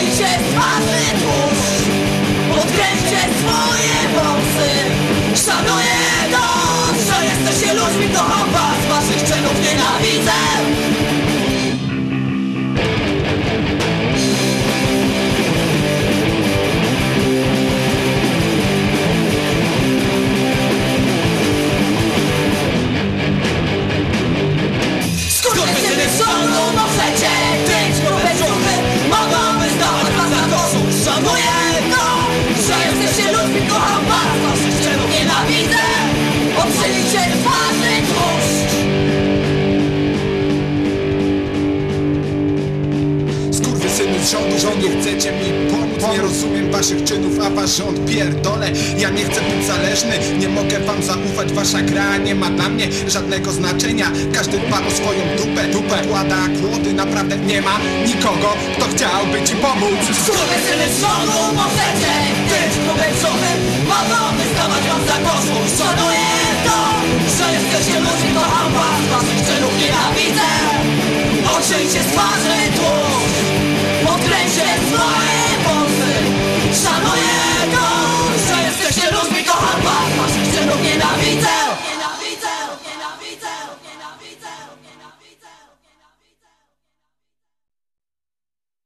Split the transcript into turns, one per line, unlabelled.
Otrzyjcie twarzy tłuszcz Podkręćcie swoje wąsy Szanuję to, że jesteście ludźmi Kocham was, ludźmi Kocham was, waszych czynów nienawidzę. Otrzyjcie twarzy tłuszcz.
Skurwysyny z rządu, że nie chcecie mi pomóc. Nie rozumiem waszych czynów, a wasz rząd pierdolę. Ja nie chcę być zależny, nie mogę wam zaufać. Wasza gra nie ma dla mnie żadnego znaczenia. Każdy dba o swoją dupę, dupę Kłada kłody, naprawdę nie ma nikogo Kto chciałby ci pomóc.
Skurwysyny z rządu możecie Mogą wyzdawać was za koszu Szanuję to, że jesteście ludźmi Kocham was, waszych czynów nienawidzę Otrzyjcie z twarzy